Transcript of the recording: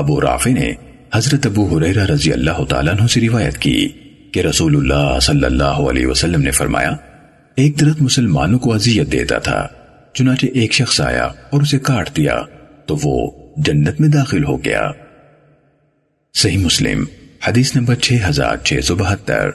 ابو رافع نے حضرت ابو حریرہ رضی اللہ تعالیٰ عنہ سے روایت کی کہ رسول اللہ صلی اللہ علیہ وسلم نے فرمایا، ایک درخت مسلمانوں کو اذیت دیتا تھا، چنانچہ ایک شخص آیا اور اسے کاٹ دیا، تو وہ جنت میں داخل ہو گیا۔ صحیح مسلم، حدیث نمبر 6672